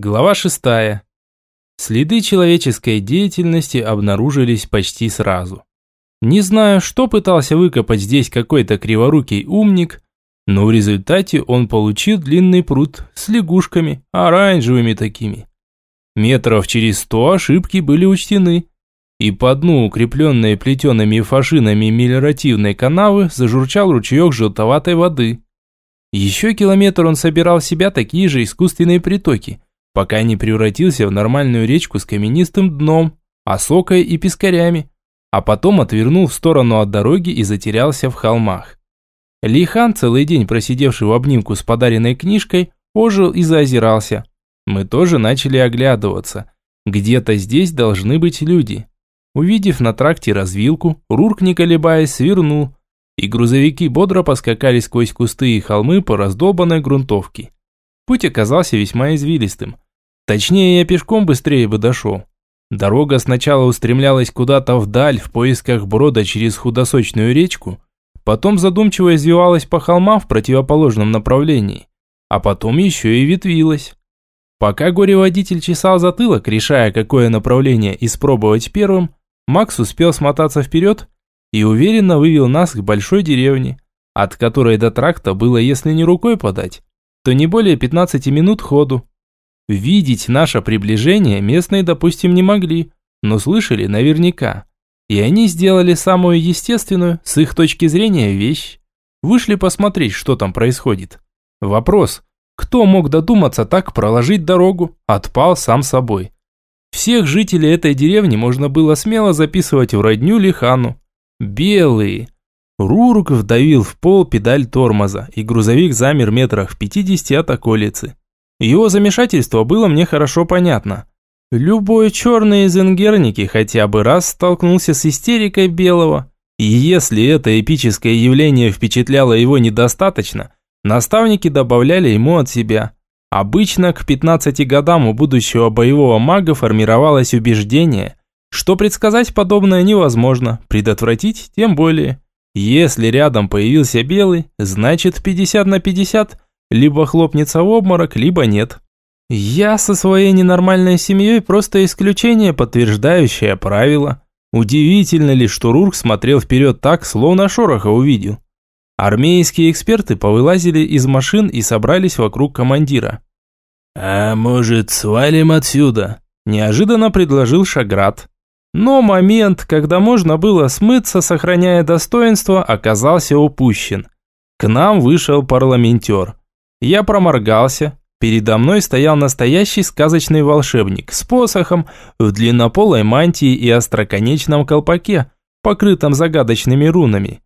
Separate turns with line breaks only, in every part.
Глава шестая. Следы человеческой деятельности обнаружились почти сразу. Не знаю, что пытался выкопать здесь какой-то криворукий умник, но в результате он получил длинный пруд с лягушками, оранжевыми такими. Метров через сто ошибки были учтены, и по дну укрепленной плетеными фашинами мелиоративной канавы зажурчал ручеек желтоватой воды. Еще километр он собирал в себя такие же искусственные притоки – пока не превратился в нормальную речку с каменистым дном, осокой и пескарями, а потом отвернул в сторону от дороги и затерялся в холмах. Лихан, целый день просидевший в обнимку с подаренной книжкой, ожил и заозирался. Мы тоже начали оглядываться. Где-то здесь должны быть люди. Увидев на тракте развилку, Рурк, не колебаясь, свернул, и грузовики бодро поскакали сквозь кусты и холмы по раздолбанной грунтовке. Путь оказался весьма извилистым – Точнее, я пешком быстрее бы дошел. Дорога сначала устремлялась куда-то вдаль в поисках брода через худосочную речку, потом задумчиво извивалась по холмам в противоположном направлении, а потом еще и ветвилась. Пока горе-водитель чесал затылок, решая, какое направление испробовать первым, Макс успел смотаться вперед и уверенно вывел нас к большой деревне, от которой до тракта было, если не рукой подать, то не более 15 минут ходу. Видеть наше приближение местные, допустим, не могли, но слышали наверняка. И они сделали самую естественную, с их точки зрения, вещь. Вышли посмотреть, что там происходит. Вопрос, кто мог додуматься так проложить дорогу, отпал сам собой. Всех жителей этой деревни можно было смело записывать в родню Лихану. Белые. Рурк вдавил в пол педаль тормоза, и грузовик замер метрах в пятидесяти от околицы. Его замешательство было мне хорошо понятно. Любой черный из ингерники хотя бы раз столкнулся с истерикой белого. И если это эпическое явление впечатляло его недостаточно, наставники добавляли ему от себя. Обычно к 15 годам у будущего боевого мага формировалось убеждение, что предсказать подобное невозможно, предотвратить тем более. Если рядом появился белый, значит 50 на 50 либо хлопнется в обморок, либо нет. Я со своей ненормальной семьей просто исключение, подтверждающее правило. Удивительно ли, что Рурк смотрел вперед так, словно шороха увидел. Армейские эксперты повылазили из машин и собрались вокруг командира.
«А может, свалим отсюда?» – неожиданно предложил Шаград.
Но момент, когда можно было смыться, сохраняя достоинство, оказался упущен. К нам вышел парламентер. Я проморгался. Передо мной стоял настоящий сказочный волшебник с посохом в длиннополой мантии и остроконечном колпаке, покрытом загадочными рунами.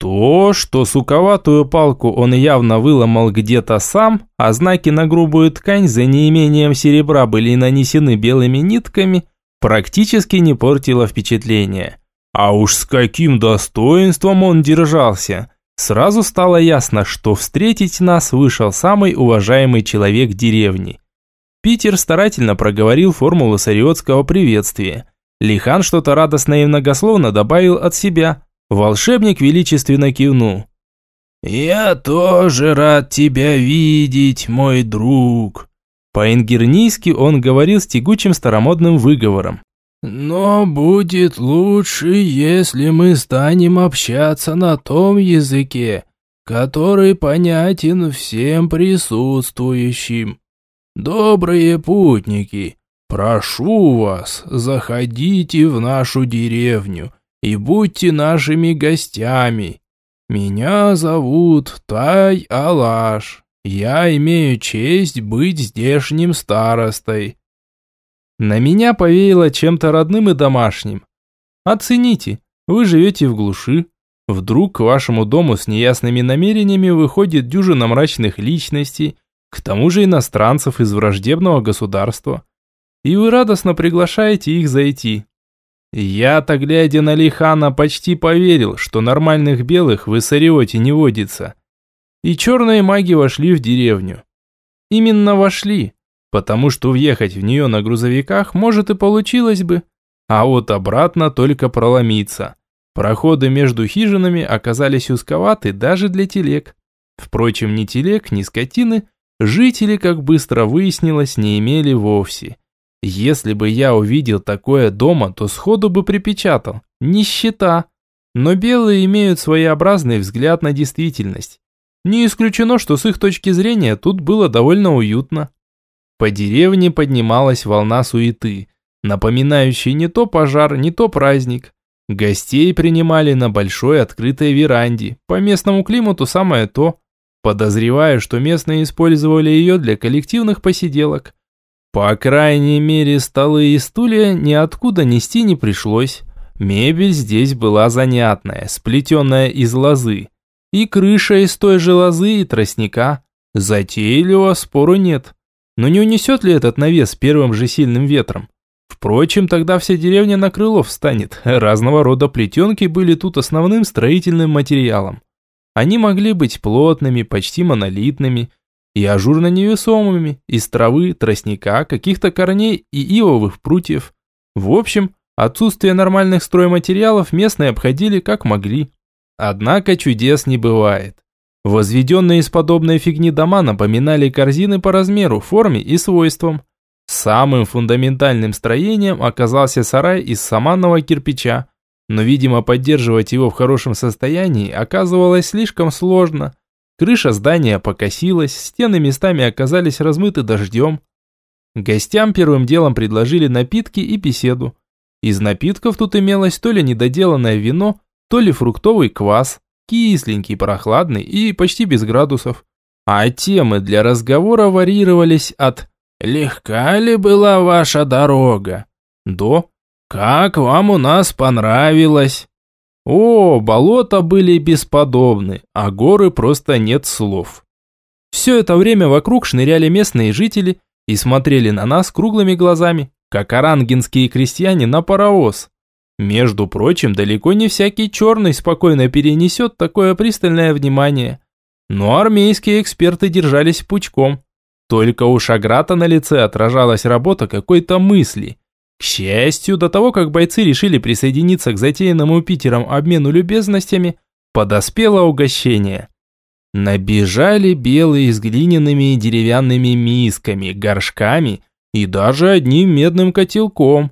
То, что суковатую палку он явно выломал где-то сам, а знаки на грубую ткань за неимением серебра были нанесены белыми нитками, практически не портило впечатление. А уж с каким достоинством он держался! Сразу стало ясно, что встретить нас вышел самый уважаемый человек деревни. Питер старательно проговорил формулу сариотского приветствия. Лихан что-то радостно и многословно добавил от себя. Волшебник величественно кивнул.
«Я тоже рад тебя видеть, мой друг».
По-ингернийски он говорил с тягучим старомодным выговором.
Но будет лучше, если мы станем общаться на том языке, который понятен всем присутствующим. Добрые путники, прошу вас, заходите в нашу деревню и будьте нашими гостями. Меня зовут Тай Алаш. Я имею честь быть здешним старостой.
На меня повеяло чем-то родным и домашним. Оцените, вы живете в глуши. Вдруг к вашему дому с неясными намерениями выходит дюжина мрачных личностей, к тому же иностранцев из враждебного государства. И вы радостно приглашаете их зайти. Я-то, глядя на Лихана, почти поверил, что нормальных белых в Иссариоте не водится. И черные маги вошли в деревню. Именно вошли, потому что въехать в нее на грузовиках может и получилось бы, а вот обратно только проломиться. Проходы между хижинами оказались узковаты даже для телег. Впрочем, ни телег, ни скотины жители, как быстро выяснилось, не имели вовсе. Если бы я увидел такое дома, то сходу бы припечатал. Нищета. Но белые имеют своеобразный взгляд на действительность. Не исключено, что с их точки зрения тут было довольно уютно. По деревне поднималась волна суеты, напоминающая не то пожар, не то праздник. Гостей принимали на большой открытой веранде, по местному климату самое то. Подозреваю, что местные использовали ее для коллективных посиделок. По крайней мере, столы и стулья ниоткуда нести не пришлось. Мебель здесь была занятная, сплетенная из лозы. И крыша из той же лозы и тростника. Затейливо, спору нет. Но не унесет ли этот навес первым же сильным ветром? Впрочем, тогда вся деревня на крыло встанет. Разного рода плетенки были тут основным строительным материалом. Они могли быть плотными, почти монолитными и ажурно невесомыми, из травы, тростника, каких-то корней и ивовых прутьев. В общем, отсутствие нормальных стройматериалов местные обходили как могли. Однако чудес не бывает. Возведенные из подобной фигни дома напоминали корзины по размеру, форме и свойствам – Самым фундаментальным строением оказался сарай из саманного кирпича, но, видимо, поддерживать его в хорошем состоянии оказывалось слишком сложно. Крыша здания покосилась, стены местами оказались размыты дождем. Гостям первым делом предложили напитки и беседу. Из напитков тут имелось то ли недоделанное вино, то ли фруктовый квас, кисленький, прохладный и почти без градусов. А темы для разговора варьировались от «Легка ли была ваша дорога?» «До». «Как вам у нас понравилось?» О, болота были бесподобны, а горы просто нет слов. Все это время вокруг шныряли местные жители и смотрели на нас круглыми глазами, как орангенские крестьяне на паровоз. Между прочим, далеко не всякий черный спокойно перенесет такое пристальное внимание. Но армейские эксперты держались пучком, только у Шаграта на лице отражалась работа какой-то мысли. К счастью, до того, как бойцы решили присоединиться к затеянному Питером обмену любезностями, подоспело угощение. Набежали белые с глиняными и деревянными мисками, горшками и даже одним медным котелком.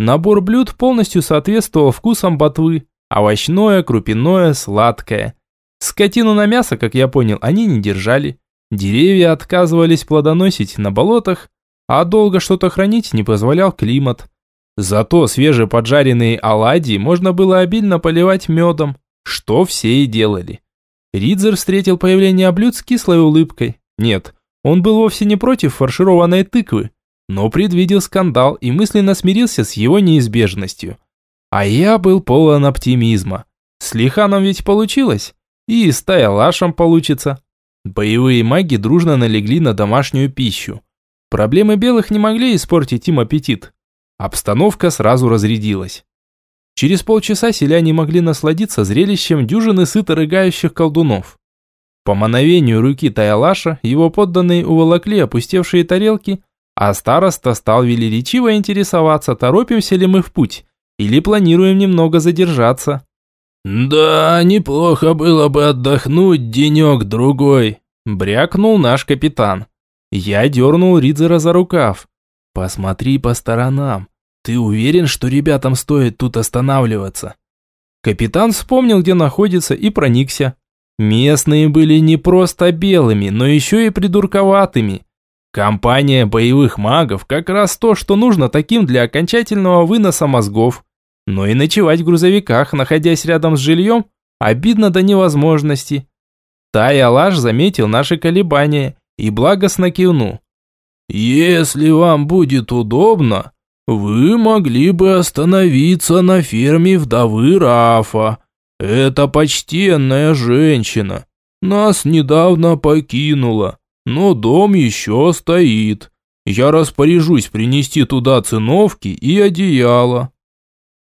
Набор блюд полностью соответствовал вкусам ботвы. Овощное, крупяное, сладкое. Скотину на мясо, как я понял, они не держали. Деревья отказывались плодоносить на болотах, а долго что-то хранить не позволял климат. Зато свежеподжаренные оладьи можно было обильно поливать медом, что все и делали. Ридзер встретил появление блюд с кислой улыбкой. Нет, он был вовсе не против фаршированной тыквы, но предвидел скандал и мысленно смирился с его неизбежностью. А я был полон оптимизма. С Лиханом ведь получилось, и с Тайлашем получится. Боевые маги дружно налегли на домашнюю пищу. Проблемы белых не могли испортить им аппетит. Обстановка сразу разрядилась. Через полчаса селяне могли насладиться зрелищем дюжины сыто рыгающих колдунов. По мановению руки Таялаша его подданные уволокли опустевшие тарелки, а староста стал велеречиво интересоваться, торопимся ли мы в путь или планируем немного задержаться.
«Да, неплохо было бы отдохнуть денек-другой», – брякнул наш капитан. Я дернул Ридзера за рукав. «Посмотри по сторонам. Ты уверен, что ребятам стоит тут останавливаться?»
Капитан вспомнил, где находится, и проникся. Местные были не просто белыми, но еще и придурковатыми. Компания боевых магов как раз то, что нужно таким для окончательного выноса мозгов. Но и ночевать в грузовиках, находясь рядом с жильем, обидно до невозможности. Тай-Алаш заметил наши колебания и благостно кивнул.
«Если вам будет удобно, вы могли бы остановиться на ферме вдовы Рафа. Это почтенная женщина. Нас недавно покинула, но дом еще стоит. Я распоряжусь принести туда циновки и одеяло».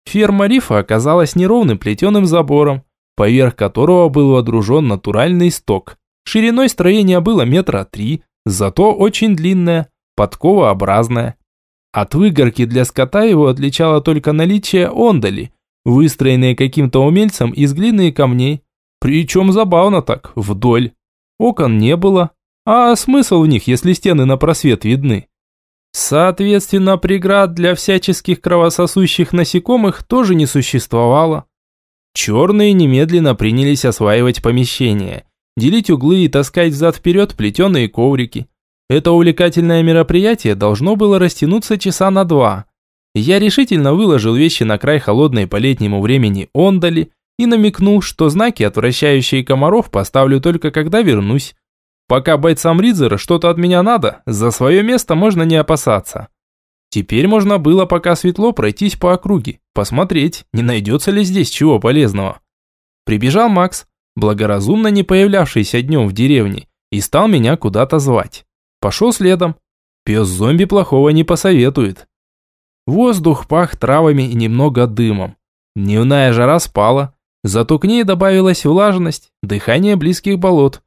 Ферма рифа оказалась неровным плетеным забором, поверх которого был водружен натуральный сток. Шириной строения было метра три, зато очень длинное, подковообразное. От выгорки для скота его отличало только наличие ондали, выстроенные каким-то умельцем из глины и камней. Причем забавно так, вдоль. Окон не было, А смысл в них, если стены на просвет видны? Соответственно, преград для всяческих кровососущих насекомых тоже не существовало. Черные немедленно принялись осваивать помещение, делить углы и таскать взад-вперед плетеные коврики. Это увлекательное мероприятие должно было растянуться часа на два. Я решительно выложил вещи на край холодной по летнему времени ондали и намекнул, что знаки, отвращающие комаров, поставлю только когда вернусь. Пока бойцам Ридзера что-то от меня надо, за свое место можно не опасаться. Теперь можно было, пока светло, пройтись по округе, посмотреть, не найдется ли здесь чего полезного. Прибежал Макс, благоразумно не появлявшийся днем в деревне, и стал меня куда-то звать. Пошел следом. Пес-зомби плохого не посоветует. Воздух пах травами и немного дымом. Дневная жара спала, зато к ней добавилась влажность, дыхание близких болот.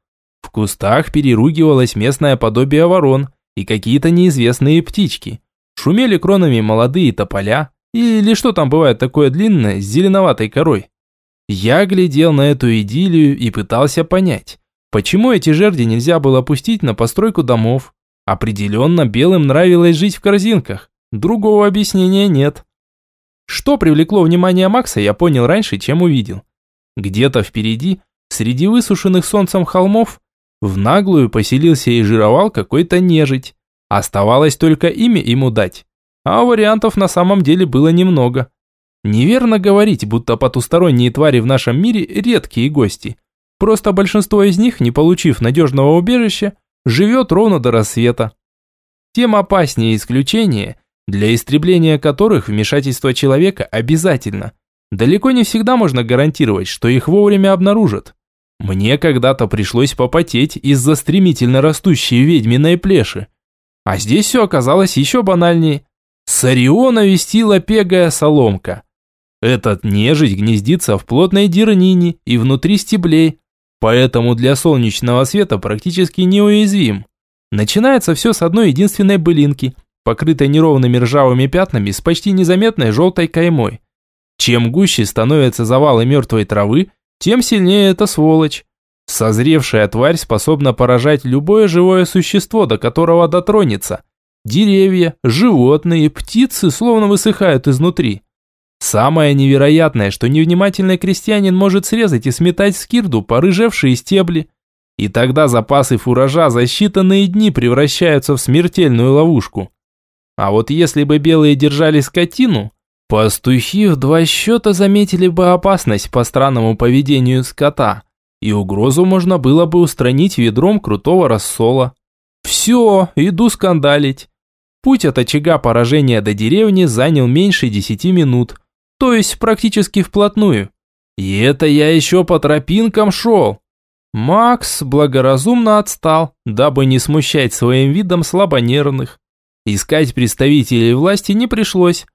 В кустах переругивалось местное подобие ворон и какие-то неизвестные птички. Шумели кронами молодые тополя, или что там бывает такое длинное, с зеленоватой корой. Я глядел на эту идиллию и пытался понять, почему эти жерди нельзя было пустить на постройку домов. Определенно белым нравилось жить в корзинках, другого объяснения нет. Что привлекло внимание Макса, я понял раньше, чем увидел. Где-то впереди, среди высушенных солнцем холмов, в наглую поселился и жировал какой-то нежить. Оставалось только имя ему дать. А вариантов на самом деле было немного. Неверно говорить, будто потусторонние твари в нашем мире редкие гости. Просто большинство из них, не получив надежного убежища, живет ровно до рассвета. Тем опаснее исключение, для истребления которых вмешательство человека обязательно. Далеко не всегда можно гарантировать, что их вовремя обнаружат. Мне когда-то пришлось попотеть из-за стремительно растущей ведьминой плеши. А здесь все оказалось еще банальнее. С Ориона вестила пегая соломка. Этот нежить гнездится в плотной дернине и внутри стеблей, поэтому для солнечного света практически неуязвим. Начинается все с одной единственной былинки, покрытой неровными ржавыми пятнами с почти незаметной желтой каймой. Чем гуще становятся завалы мертвой травы, тем сильнее эта сволочь. Созревшая тварь способна поражать любое живое существо, до которого дотронется. Деревья, животные, птицы словно высыхают изнутри. Самое невероятное, что невнимательный крестьянин может срезать и сметать с кирду порыжевшие стебли. И тогда запасы фуража за считанные дни превращаются в смертельную ловушку. А вот если бы белые держали скотину, Пастухи в два счета заметили бы опасность по странному поведению скота, и угрозу можно было бы устранить ведром крутого рассола. Все, иду скандалить. Путь от очага поражения до деревни занял меньше десяти минут, то есть практически вплотную. И это я еще по тропинкам шел. Макс благоразумно отстал, дабы не смущать своим видом слабонервных. Искать представителей власти не пришлось.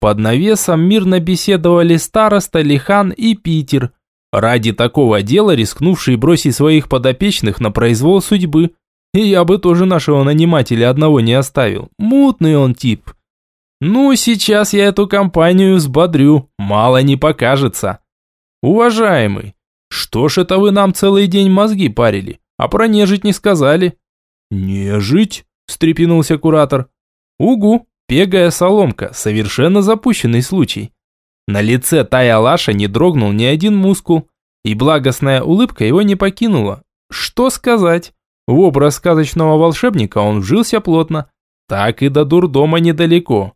Под навесом мирно беседовали староста, Лихан и Питер, ради такого дела рискнувшие бросить своих подопечных на произвол судьбы. И я бы тоже нашего нанимателя одного не оставил. Мутный он тип. Ну, сейчас я эту компанию взбодрю, мало не покажется. Уважаемый, что ж это вы нам целый день мозги парили, а про нежить не сказали? Нежить? встрепенулся куратор. Угу, Пегая соломка, совершенно запущенный случай. На лице Тая Лаша не дрогнул ни один мускул, и благостная улыбка его не покинула. Что сказать? В образ сказочного волшебника он вжился плотно. Так и до дурдома недалеко.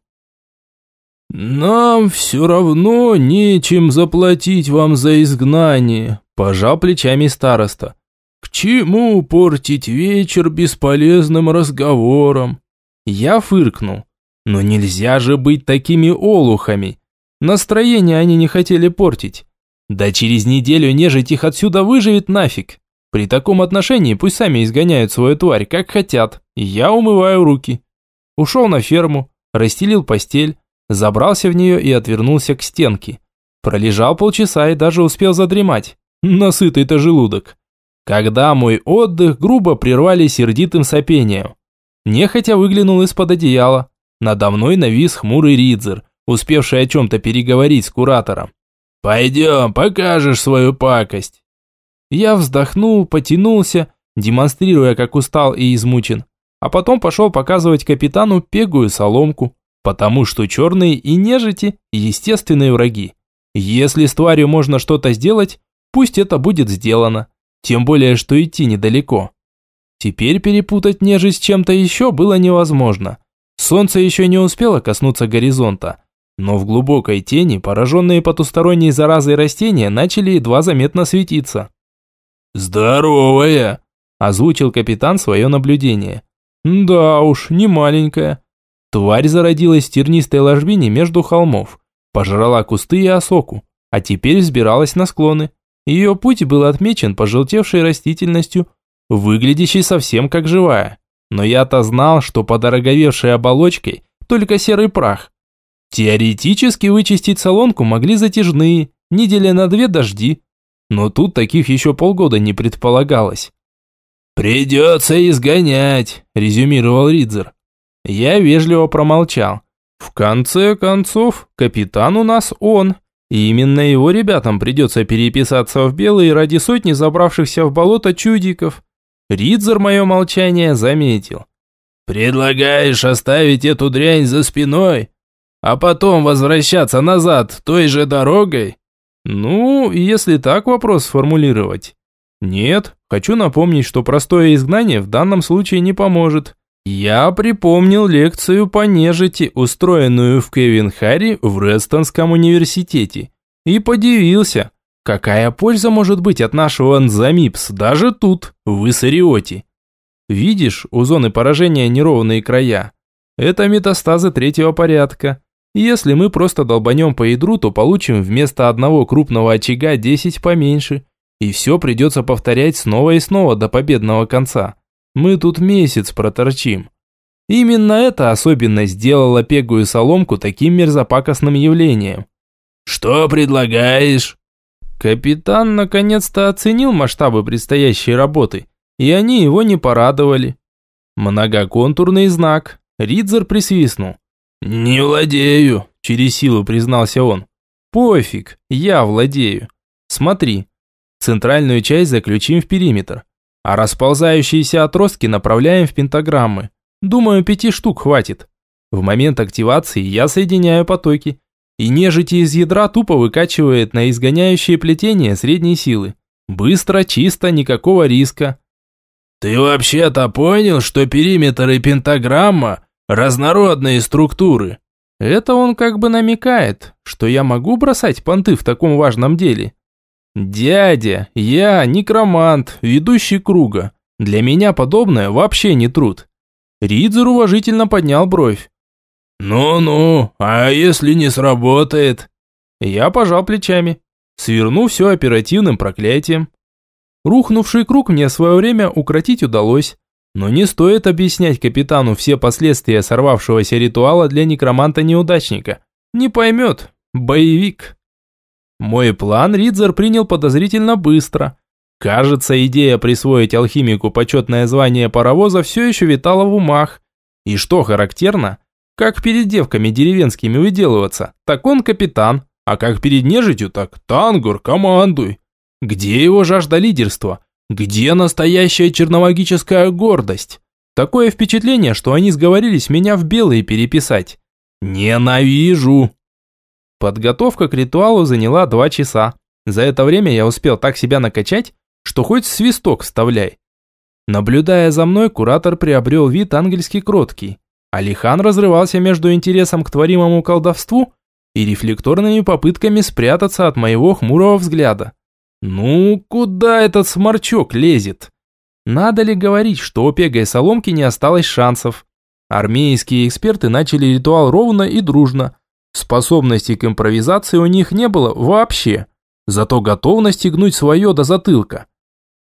«Нам все равно нечем заплатить вам за изгнание», – пожал плечами староста. «К чему портить вечер бесполезным разговором?» Я фыркнул. Но нельзя же быть такими олухами. Настроение они не хотели портить. Да через неделю нежить их отсюда выживет нафиг. При таком отношении пусть сами изгоняют свою тварь, как хотят. Я умываю руки. Ушел на ферму, расстелил постель, забрался в нее и отвернулся к стенке. Пролежал полчаса и даже успел задремать. Насытый-то желудок. Когда мой отдых грубо прервали сердитым сопением. Нехотя выглянул из-под одеяла. Надо мной навис хмурый Ридзер, успевший о чем-то переговорить с куратором. «Пойдем, покажешь свою пакость». Я вздохнул, потянулся демонстрируя, как устал и измучен. А потом пошел показывать капитану пегую соломку, потому что черные и нежити – естественные враги. Если с тварью можно что-то сделать, пусть это будет сделано. Тем более, что идти недалеко. Теперь перепутать нежить с чем-то еще было невозможно. Солнце еще не успело коснуться горизонта, но в глубокой тени пораженные потусторонней заразой растения начали едва заметно светиться.
«Здоровая!» – озвучил капитан свое наблюдение.
«Да уж, не маленькая». Тварь зародилась в тернистой ложбине между холмов, пожрала кусты и осоку, а теперь взбиралась на склоны. Ее путь был отмечен пожелтевшей растительностью, выглядящей совсем как живая. Но я-то знал, что под ороговевшей оболочкой только серый прах. Теоретически вычистить солонку могли затяжные, недели на две дожди. Но тут таких еще полгода не предполагалось.
«Придется изгонять», – резюмировал Ридзер.
Я вежливо промолчал. В конце концов, капитан у нас он. И именно его ребятам придется переписаться в белые ради сотни забравшихся в болото чудиков. Ридзер мое молчание заметил.
«Предлагаешь оставить эту дрянь за спиной, а потом возвращаться назад той же дорогой?»
«Ну, если так вопрос сформулировать. Нет, хочу напомнить, что простое изгнание в данном случае не поможет. Я припомнил лекцию по нежити, устроенную в Кевин Харри в Рестонском университете, и подивился, какая польза может быть от нашего Анзамипс даже тут, в Иссариоте. Видишь, у зоны поражения неровные края. Это метастазы третьего порядка. Если мы просто долбанем по ядру, то получим вместо одного крупного очага 10 поменьше – и все придется повторять снова и снова до победного конца. Мы тут месяц проторчим. Именно эта особенность сделала пегую соломку таким мерзопакостным явлением.
«Что предлагаешь?»
Капитан наконец-то оценил масштабы предстоящей работы, и они его не порадовали. Многоконтурный знак. Ридзер присвистнул.
«Не владею», – через силу признался он.
«Пофиг, я владею. Смотри, Центральную часть заключим в периметр, а расползающиеся отростки направляем в пентаграммы. Думаю, пяти штук хватит. В момент активации я соединяю потоки, и нежити из ядра тупо выкачивает на изгоняющие плетения средней силы. Быстро, чисто, никакого риска.
Ты вообще-то понял, что периметр и пентаграмма – разнородные структуры?
Это он как бы намекает, что я могу бросать понты в таком важном деле. «Дядя, я некромант, ведущий круга. Для меня подобное вообще не труд». Ридзер уважительно поднял бровь.
«Ну-ну, а если не сработает?»
Я пожал плечами, сверну все оперативным проклятием. Рухнувший круг мне в свое время укротить удалось, но не стоит объяснять капитану все последствия сорвавшегося ритуала для некроманта-неудачника. Не поймет. Боевик. Мой план Ридзер принял подозрительно быстро. Кажется, идея присвоить алхимику почетное звание паровоза все еще витала в умах. И что характерно, как перед девками деревенскими выделываться, так он капитан, а как перед нежитью, так тангур, командуй. Где его жажда лидерства? Где настоящая черномагическая гордость? Такое впечатление, что они сговорились меня в белые переписать. Ненавижу. Подготовка к ритуалу заняла два часа. За это время я успел так себя накачать, что хоть свисток вставляй. Наблюдая за мной, куратор приобрел вид ангельски кроткий. Алихан разрывался между интересом к творимому колдовству и рефлекторными попытками спрятаться от моего хмурого взгляда. Ну, куда этот сморчок лезет? Надо ли говорить, что у Пега и Соломки не осталось шансов? Армейские эксперты начали ритуал ровно и дружно, Способности к импровизации у них не было вообще, зато готовность гнуть свое до затылка.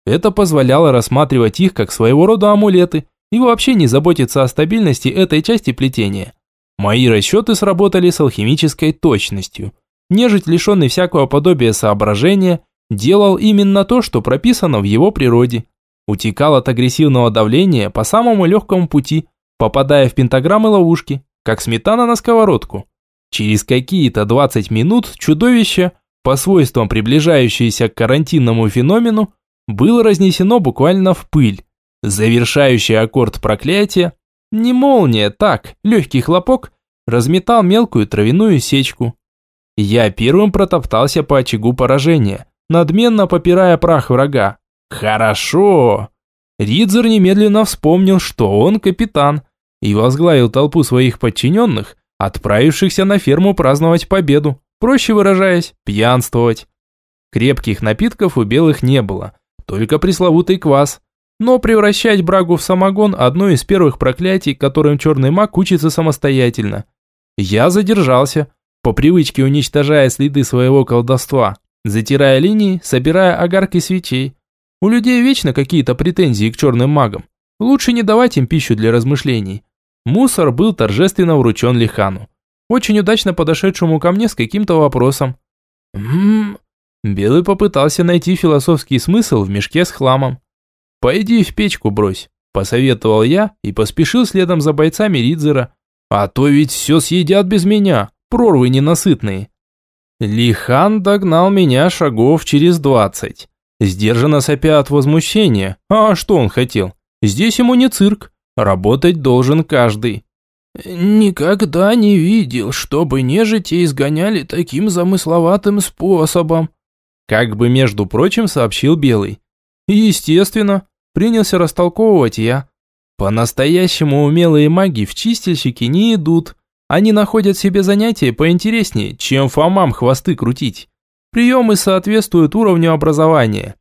Это позволяло рассматривать их как своего рода амулеты и вообще не заботиться о стабильности этой части плетения. Мои расчеты сработали с алхимической точностью. Нежить, лишенный всякого подобия соображения, делал именно то, что прописано в его природе. Утекал от агрессивного давления по самому легкому пути, попадая в пентаграммы ловушки, как сметана на сковородку. Через какие-то 20 минут чудовище, по свойствам приближающееся к карантинному феномену, было разнесено буквально в пыль. Завершающий аккорд проклятия, не молния, так, легкий хлопок, разметал мелкую травяную сечку. Я первым протоптался по очагу поражения, надменно попирая прах врага. Хорошо! Ридзер немедленно вспомнил, что он капитан, и возглавил толпу своих подчиненных, отправившихся на ферму праздновать победу, проще выражаясь, пьянствовать. Крепких напитков у белых не было, только пресловутый квас. Но превращать брагу в самогон – одно из первых проклятий, которым черный маг учится самостоятельно. Я задержался, по привычке уничтожая следы своего колдовства, затирая линии, собирая огарки свечей. У людей вечно какие-то претензии к черным магам. Лучше не давать им пищу для размышлений. Мусор был торжественно вручен Лихану, очень удачно подошедшему ко мне с каким-то вопросом. «Ммм...» Белый попытался найти философский смысл в мешке с хламом. «Пойди в печку брось», – посоветовал я и поспешил следом за бойцами Ридзера. «А то ведь все съедят без меня, прорвы ненасытные». Лихан догнал меня шагов через двадцать. Сдержанно сопя от возмущения. А что он хотел? Здесь ему не цирк. Работать должен каждый.
«Никогда не видел, чтобы нежити изгоняли таким замысловатым способом»,
как бы, между прочим, сообщил Белый. Естественно, принялся растолковывать я. По-настоящему умелые маги в чистильщики не идут. Они находят себе занятия поинтереснее, чем фомам хвосты крутить. Приемы соответствуют уровню образования.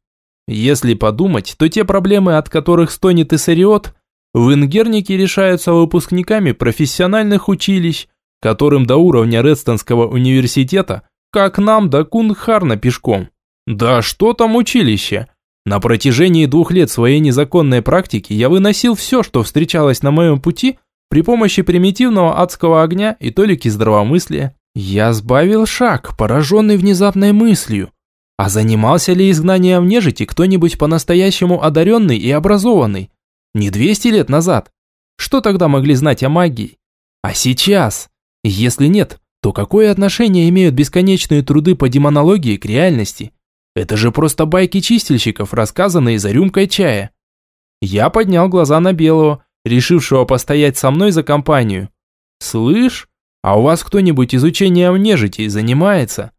Если подумать, то те проблемы, от которых стонет Иссариот, в Ингернике решаются выпускниками профессиональных училищ, которым до уровня Редстонского университета, как нам до Кунгхарна пешком. Да что там училище? На протяжении двух лет своей незаконной практики я выносил все, что встречалось на моем пути, при помощи примитивного адского огня и толики здравомыслия. Я сбавил шаг, пораженный внезапной мыслью. А занимался ли изгнанием нежити кто-нибудь по-настоящему одаренный и образованный? Не 200 лет назад. Что тогда могли знать о магии? А сейчас? Если нет, то какое отношение имеют бесконечные труды по демонологии к реальности? Это же просто байки чистильщиков, рассказанные за рюмкой чая. Я поднял глаза на Белого, решившего постоять со мной за компанию. «Слышь, а у вас кто-нибудь изучением нежити занимается?»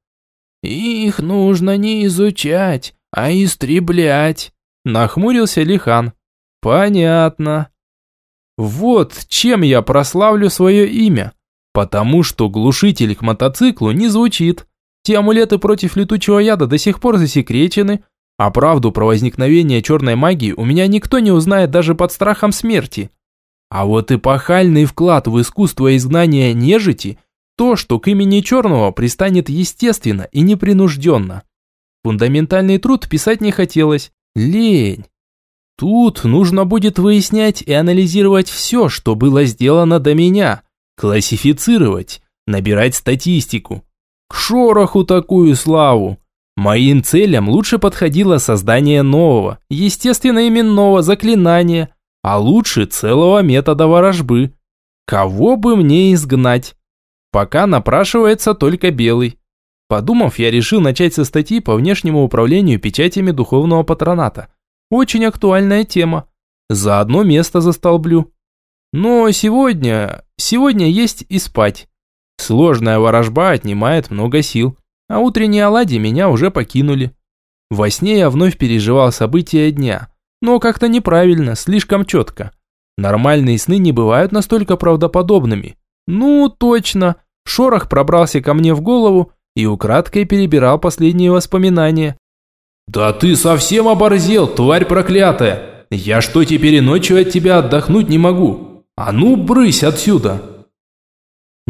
«Их нужно не изучать, а истреблять», – нахмурился Лихан.
Понятно. Вот чем я прославлю свое имя. Потому что глушитель к мотоциклу не звучит. Те амулеты против летучего яда до сих пор засекречены, а правду про возникновение черной магии у меня никто не узнает даже под страхом смерти. А вот эпохальный вклад в искусство изгнания нежити – то, что к имени черного пристанет естественно и непринужденно. Фундаментальный труд писать не хотелось. Лень. Тут нужно будет выяснять и анализировать все, что было сделано до меня, классифицировать, набирать статистику. К шороху такую славу. Моим целям лучше подходило создание нового, естественно именного заклинания, а лучше целого метода ворожбы. Кого бы мне изгнать? Пока напрашивается только белый. Подумав, я решил начать со статьи по внешнему управлению печатями духовного патроната – очень актуальная тема. За одно место застолблю. Но сегодня... Сегодня есть и спать. Сложная ворожба отнимает много сил, а утренние оладьи меня уже покинули. Во сне я вновь переживал события дня, но как-то неправильно, слишком четко. Нормальные сны не бывают настолько правдоподобными. Ну, точно. Шорох пробрался ко мне в голову и украдкой перебирал последние воспоминания. «Да ты совсем оборзел, тварь проклятая! Я что, теперь и ночью от тебя отдохнуть не могу? А ну, брысь отсюда!»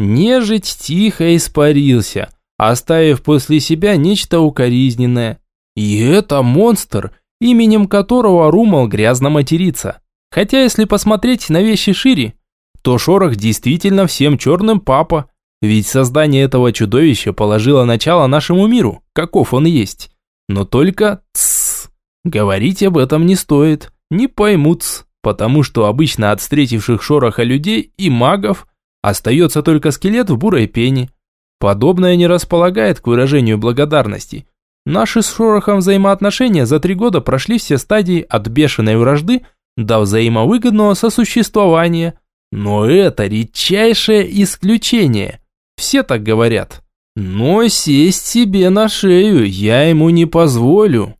Нежить тихо испарился, оставив после себя нечто укоризненное. И это монстр, именем которого Румал грязно матерится. Хотя если посмотреть на вещи шире, то Шорох действительно всем черным папа, ведь создание этого чудовища положило начало нашему миру, каков он есть. Но только тссс, говорить об этом не стоит, не поймут потому что обычно от встретивших шороха людей и магов остается только скелет в бурой пене. Подобное не располагает к выражению благодарности. Наши с Шорохом взаимоотношения за три года прошли все стадии от бешеной вражды до взаимовыгодного сосуществования. Но это редчайшее исключение. Все так говорят. Но сесть себе на шею я ему не позволю.